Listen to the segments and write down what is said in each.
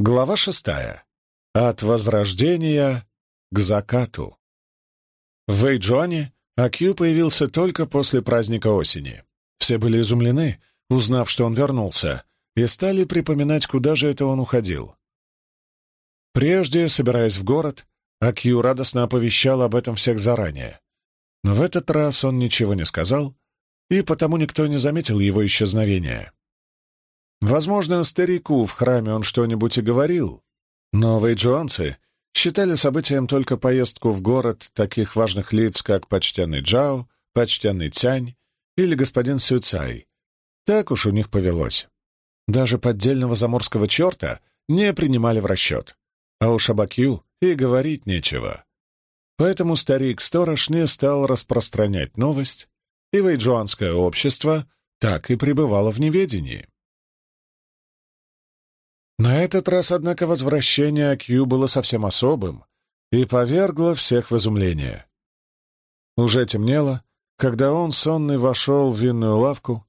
Глава шестая. От возрождения к закату. В Вэйджоне Акью появился только после праздника осени. Все были изумлены, узнав, что он вернулся, и стали припоминать, куда же это он уходил. Прежде, собираясь в город, Акью радостно оповещал об этом всех заранее. Но в этот раз он ничего не сказал, и потому никто не заметил его исчезновения. Возможно, старику в храме он что-нибудь и говорил, но вейджуанцы считали событием только поездку в город таких важных лиц, как почтенный Джао, почтенный Цянь или господин Сюцай. Так уж у них повелось. Даже поддельного заморского черта не принимали в расчет. А уж об Акью и говорить нечего. Поэтому старик-сторож не стал распространять новость, и вейджуанское общество так и пребывало в неведении. На этот раз, однако, возвращение Акью было совсем особым и повергло всех в изумление. Уже темнело, когда он, сонный, вошел в винную лавку,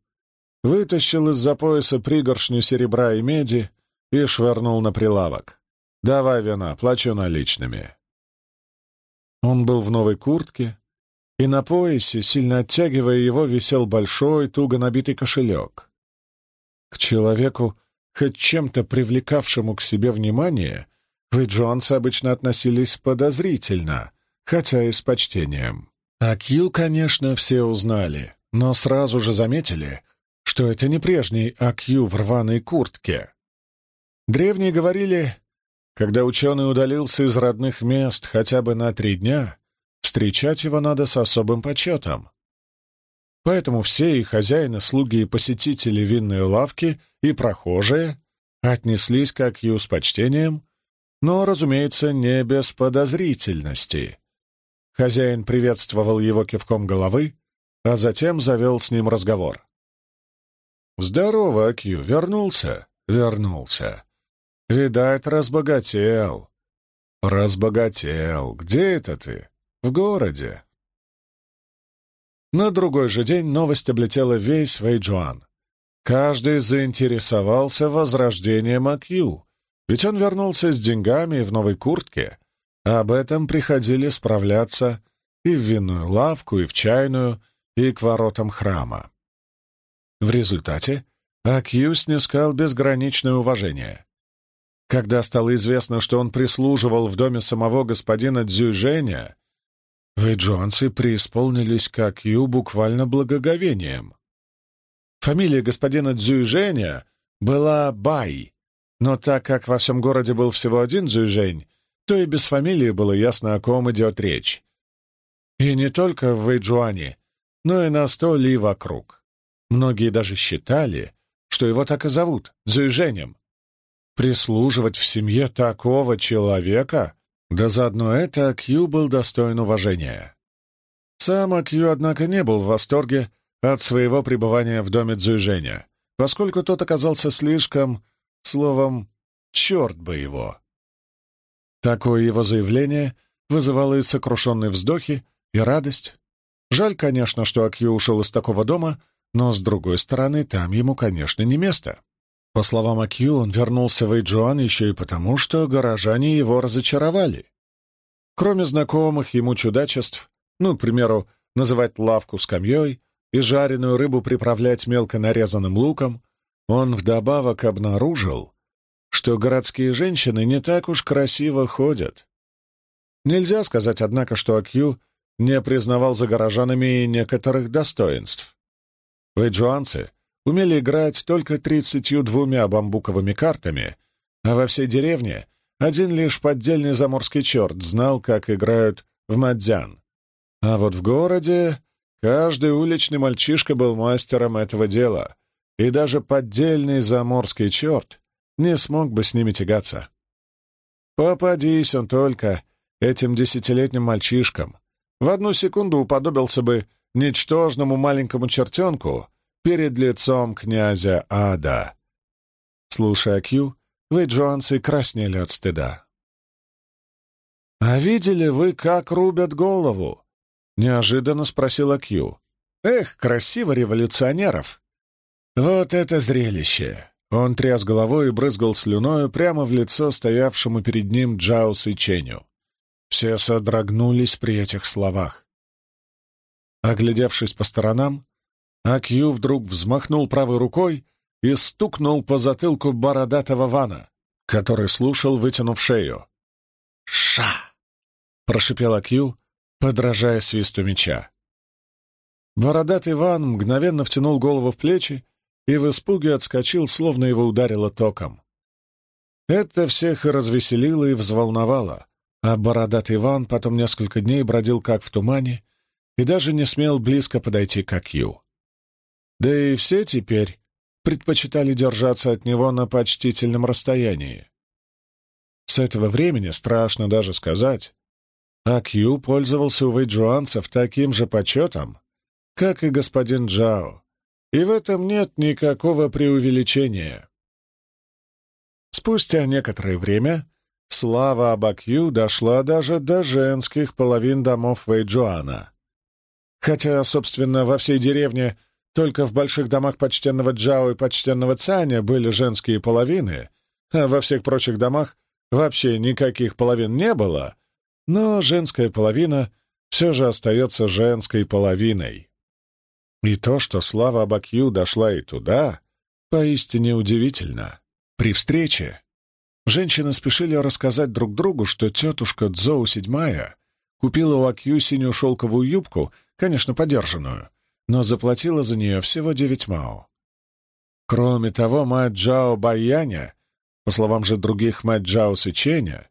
вытащил из-за пояса пригоршню серебра и меди и швырнул на прилавок. «Давай вина, плачу наличными». Он был в новой куртке, и на поясе, сильно оттягивая его, висел большой, туго набитый кошелек. К человеку, хоть чем-то привлекавшему к себе внимание, вы, Джонсы, обычно относились подозрительно, хотя и с почтением. А Кью, конечно, все узнали, но сразу же заметили, что это не прежний Акью в рваной куртке. Древние говорили, когда ученый удалился из родных мест хотя бы на три дня, встречать его надо с особым почетом. Поэтому все и хозяины, слуги и посетители винной лавки, и прохожие отнеслись к Акью с почтением, но, разумеется, не без подозрительности. Хозяин приветствовал его кивком головы, а затем завел с ним разговор. «Здорово, Акью, вернулся?» «Вернулся. Видать, разбогател». «Разбогател. Где это ты?» «В городе. На другой же день новость облетела весь Вэйджуан. Каждый заинтересовался возрождением Акью, ведь он вернулся с деньгами в новой куртке. Об этом приходили справляться и в винную лавку, и в чайную, и к воротам храма. В результате Акью снискал безграничное уважение. Когда стало известно, что он прислуживал в доме самого господина Дзюйжэня, Вэйджуанцы преисполнились как Ю буквально благоговением. Фамилия господина Цзюйжэня была Бай, но так как во всем городе был всего один Цзюйжэнь, то и без фамилии было ясно, о ком идет речь. И не только в Вэйджуане, но и на сто ли вокруг. Многие даже считали, что его так и зовут — Цзюйжэнем. Прислуживать в семье такого человека да заодно это Кью был достоин уважения. Сам Акью, однако, не был в восторге от своего пребывания в доме Цзуйжэня, поскольку тот оказался слишком, словом, черт бы его. Такое его заявление вызывало и сокрушенные вздохи, и радость. Жаль, конечно, что Акью ушел из такого дома, но, с другой стороны, там ему, конечно, не место. По словам Акью, он вернулся в Эйджуан еще и потому, что горожане его разочаровали. Кроме знакомых ему чудачеств, ну, к примеру, называть лавку скамьей и жареную рыбу приправлять мелко нарезанным луком, он вдобавок обнаружил, что городские женщины не так уж красиво ходят. Нельзя сказать, однако, что Акью не признавал за горожанами некоторых достоинств. Вэйджуанцы умели играть только тридцатью двумя бамбуковыми картами, а во всей деревне один лишь поддельный заморский черт знал, как играют в мадзян. А вот в городе каждый уличный мальчишка был мастером этого дела, и даже поддельный заморский черт не смог бы с ними тягаться. Попадись он только этим десятилетним мальчишкам. В одну секунду уподобился бы ничтожному маленькому чертенку, перед лицом князя Ада. Слушая Кью, вы, Джоанцы, краснели от стыда. «А видели вы, как рубят голову?» — неожиданно спросила Кью. «Эх, красиво революционеров!» «Вот это зрелище! Он тряс головой и брызгал слюною прямо в лицо стоявшему перед ним Джао Сыченю. Все содрогнулись при этих словах. Оглядевшись по сторонам, Акью вдруг взмахнул правой рукой и стукнул по затылку бородатого Вана, который слушал, вытянув шею. «Ша!» — прошипел Акью, подражая свисту меча. Бородатый Ван мгновенно втянул голову в плечи и в испуге отскочил, словно его ударило током. Это всех развеселило и взволновало, а бородатый Иван потом несколько дней бродил как в тумане и даже не смел близко подойти к Акью. Да и все теперь предпочитали держаться от него на почтительном расстоянии. С этого времени, страшно даже сказать, Акью пользовался у вейджуанцев таким же почетом, как и господин Джао, и в этом нет никакого преувеличения. Спустя некоторое время слава об Акью дошла даже до женских половин домов Вейджуана. Хотя, собственно, во всей деревне только в больших домах почтенного Джао и почтенного Цаня были женские половины, а во всех прочих домах вообще никаких половин не было, но женская половина все же остается женской половиной. И то, что слава Абакью дошла и туда, поистине удивительно. При встрече женщины спешили рассказать друг другу, что тетушка Цзоу седьмая купила у Акью синюю шелковую юбку, конечно, подержанную, но заплатила за нее всего девять мао. Кроме того, мать Джао Байяня, по словам же других мать Джао Сыченя,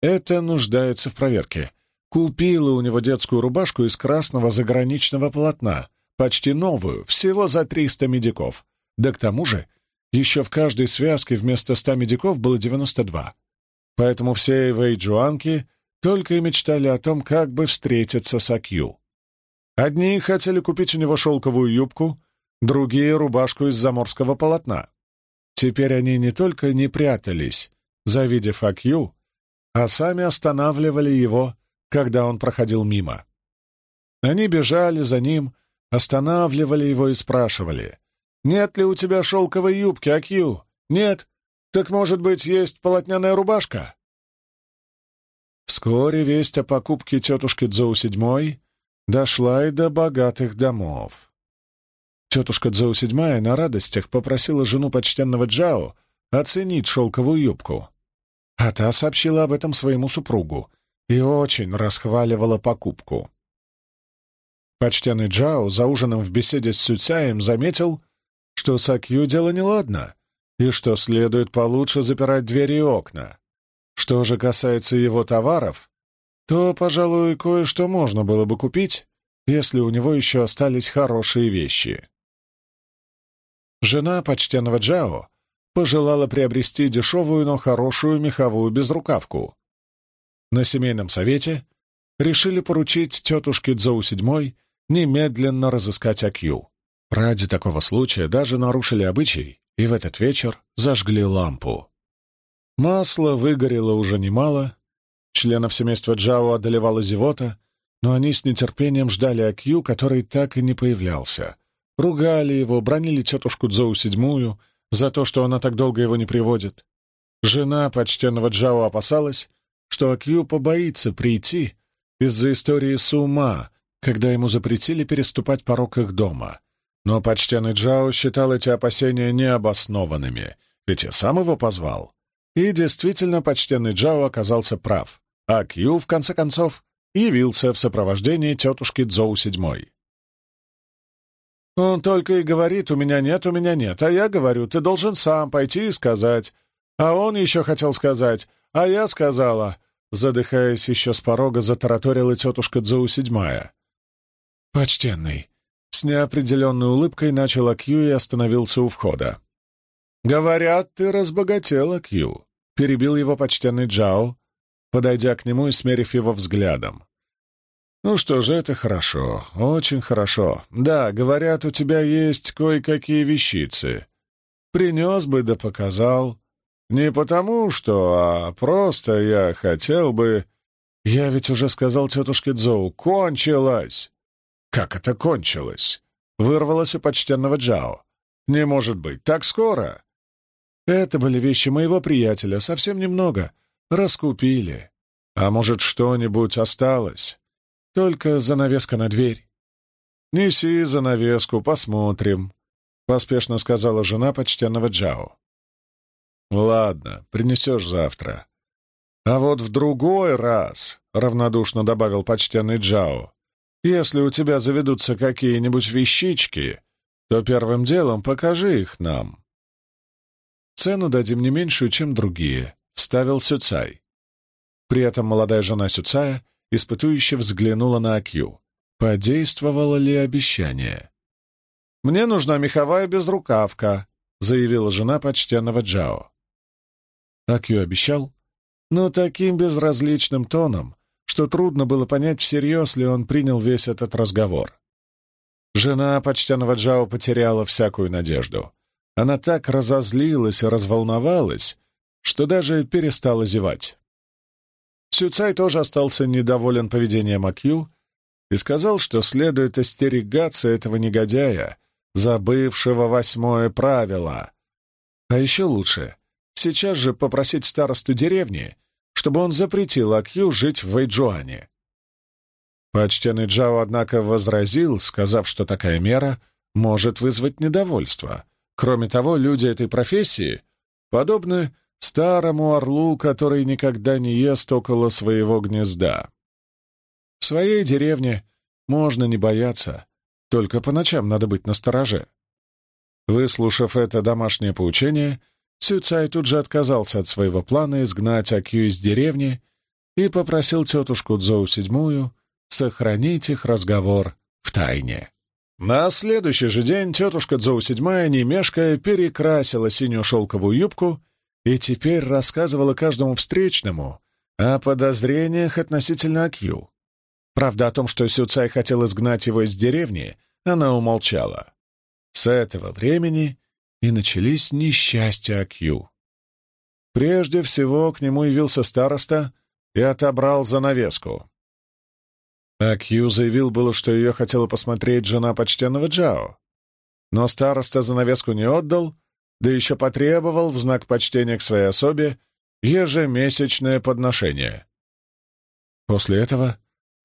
это нуждается в проверке. Купила у него детскую рубашку из красного заграничного полотна, почти новую, всего за триста медиков. Да к тому же, еще в каждой связке вместо ста медиков было девяносто два. Поэтому все вейджуанки только и мечтали о том, как бы встретиться с Акью. Одни хотели купить у него шелковую юбку, другие — рубашку из заморского полотна. Теперь они не только не прятались, завидев Акью, а сами останавливали его, когда он проходил мимо. Они бежали за ним, останавливали его и спрашивали, «Нет ли у тебя шелковой юбки, Акью? Нет? Так, может быть, есть полотняная рубашка?» Вскоре весть о покупке тетушки Цзоу седьмой дошла и до богатых домов. Тетушка Цзоу седьмая на радостях попросила жену почтенного Джао оценить шелковую юбку. А та сообщила об этом своему супругу и очень расхваливала покупку. Почтенный Джао за ужином в беседе с Сюцаем заметил, что с Акью дело неладно, и что следует получше запирать двери и окна. Что же касается его товаров, то, пожалуй, кое-что можно было бы купить, если у него еще остались хорошие вещи. Жена почтенного Джао пожелала приобрести дешевую, но хорошую меховую безрукавку. На семейном совете решили поручить тетушке Цзоу седьмой немедленно разыскать Акью. Ради такого случая даже нарушили обычай и в этот вечер зажгли лампу. Масло выгорело уже немало, Членов семейства Джао одолевала зевота, но они с нетерпением ждали Акью, который так и не появлялся. Ругали его, бронили тетушку Цзоу седьмую за то, что она так долго его не приводит. Жена почтенного Джао опасалась, что Акью побоится прийти из-за истории с ума, когда ему запретили переступать порог их дома. Но почтенный Джао считал эти опасения необоснованными, ведь я сам его позвал. И действительно, почтенный Джао оказался прав а Кью, в конце концов, явился в сопровождении тетушки Цзоу седьмой. «Он только и говорит, у меня нет, у меня нет, а я говорю, ты должен сам пойти и сказать. А он еще хотел сказать, а я сказала...» Задыхаясь еще с порога, затараторила тетушка Цзоу седьмая. «Почтенный!» С неопределенной улыбкой начал Кью и остановился у входа. «Говорят, ты разбогатела, Кью», — перебил его почтенный Джао, подойдя к нему и смерив его взглядом. «Ну что же, это хорошо, очень хорошо. Да, говорят, у тебя есть кое-какие вещицы. Принес бы да показал. Не потому что, а просто я хотел бы...» «Я ведь уже сказал тетушке Дзоу, кончилось!» «Как это кончилось?» — вырвалось у почтенного Джао. «Не может быть, так скоро!» Это были вещи моего приятеля, совсем немного. Раскупили. А может, что-нибудь осталось? Только занавеска на дверь. «Неси занавеску, посмотрим», — поспешно сказала жена почтенного Джао. «Ладно, принесешь завтра. А вот в другой раз», — равнодушно добавил почтенный Джао, «если у тебя заведутся какие-нибудь вещички, то первым делом покажи их нам». «Цену дадим не меньшую, чем другие», — вставил Сюцай. При этом молодая жена Сюцая испытующе взглянула на Акью. Подействовало ли обещание? «Мне нужна меховая безрукавка», — заявила жена почтенного Джао. Акью обещал, но таким безразличным тоном, что трудно было понять, всерьез ли он принял весь этот разговор. Жена почтенного Джао потеряла всякую надежду. Она так разозлилась и разволновалась, что даже перестала зевать. Сюцай тоже остался недоволен поведением Акью и сказал, что следует остерегаться этого негодяя, забывшего восьмое правило. А еще лучше сейчас же попросить старосту деревни, чтобы он запретил Акью жить в Вэйджуане. Почтенный Джао, однако, возразил, сказав, что такая мера может вызвать недовольство. Кроме того, люди этой профессии подобны старому орлу, который никогда не ест около своего гнезда. В своей деревне можно не бояться, только по ночам надо быть настороже. Выслушав это домашнее поучение, Сюцай тут же отказался от своего плана изгнать Акью из деревни и попросил тетушку Цзоу седьмую сохранить их разговор в тайне. На следующий же день тетушка Цзоу седьмая, не мешкая, перекрасила синюю шелковую юбку и теперь рассказывала каждому встречному о подозрениях относительно Акью. Правда, о том, что Сюцай хотел изгнать его из деревни, она умолчала. С этого времени и начались несчастья Акью. Прежде всего к нему явился староста и отобрал занавеску. Акью заявил было, что ее хотела посмотреть жена почтенного Джао. Но староста занавеску не отдал, да еще потребовал в знак почтения к своей особе ежемесячное подношение. После этого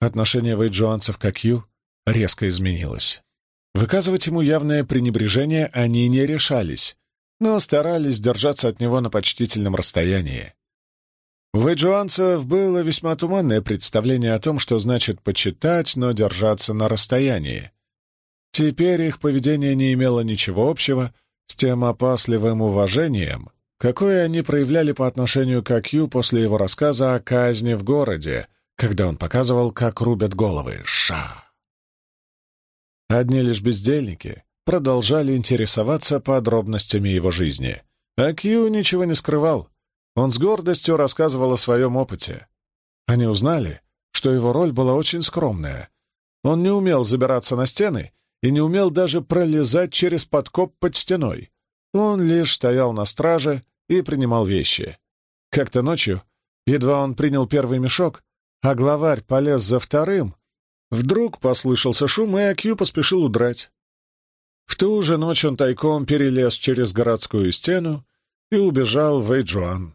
Отношение вейджуанцев к Акью резко изменилось. Выказывать ему явное пренебрежение они не решались, но старались держаться от него на почтительном расстоянии. У вейджуанцев было весьма туманное представление о том, что значит почитать, но держаться на расстоянии. Теперь их поведение не имело ничего общего с тем опасливым уважением, какое они проявляли по отношению к Акью после его рассказа о казни в городе, когда он показывал, как рубят головы. Ша! Одни лишь бездельники продолжали интересоваться подробностями его жизни. А Кью ничего не скрывал. Он с гордостью рассказывал о своем опыте. Они узнали, что его роль была очень скромная. Он не умел забираться на стены и не умел даже пролезать через подкоп под стеной. Он лишь стоял на страже и принимал вещи. Как-то ночью, едва он принял первый мешок, а главарь полез за вторым, вдруг послышался шум, и Акью поспешил удрать. В ту же ночь он тайком перелез через городскую стену и убежал в Эйджуан.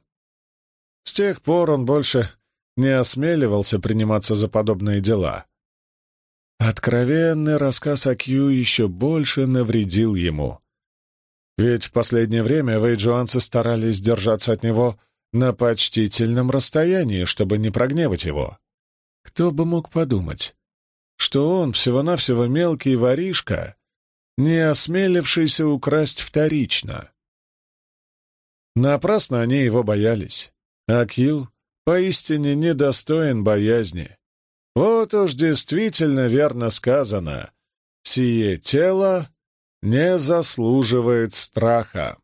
С тех пор он больше не осмеливался приниматься за подобные дела. Откровенный рассказ о Кью еще больше навредил ему. Ведь в последнее время вейджуанцы старались держаться от него на почтительном расстоянии, чтобы не прогневать его. Кто бы мог подумать, что он всего-навсего мелкий воришка, не осмелившийся украсть вторично. Напрасно они его боялись, а Кью поистине недостоин боязни. Вот уж действительно верно сказано, «Сие тело не заслуживает страха».